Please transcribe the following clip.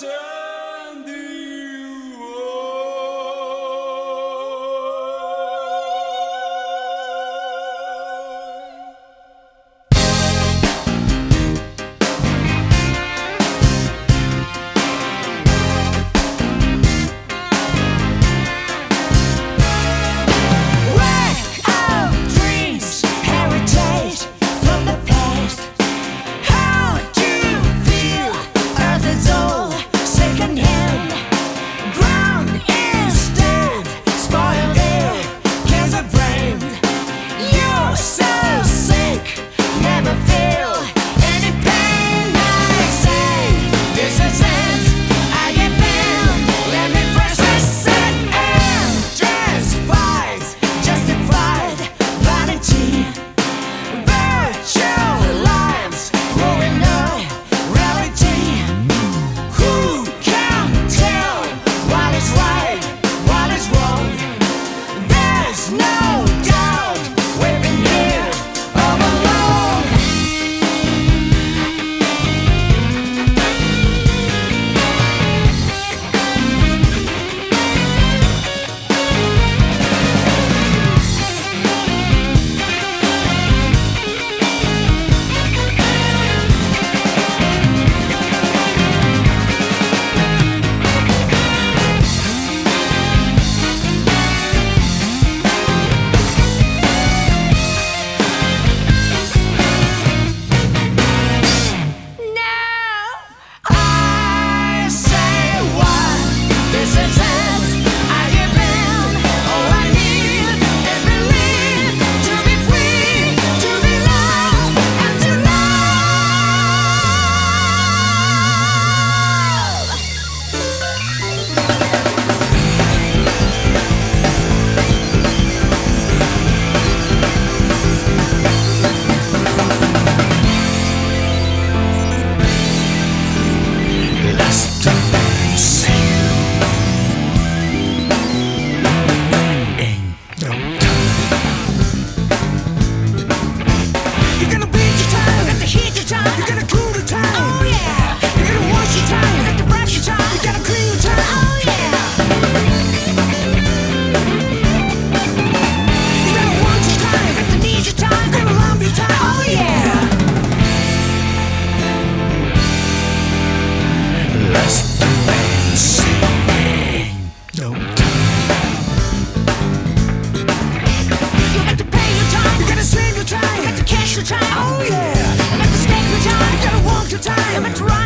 Master. You gotta save your time. Got. Oh yeah. I got the snake your time. I gotta walk your time.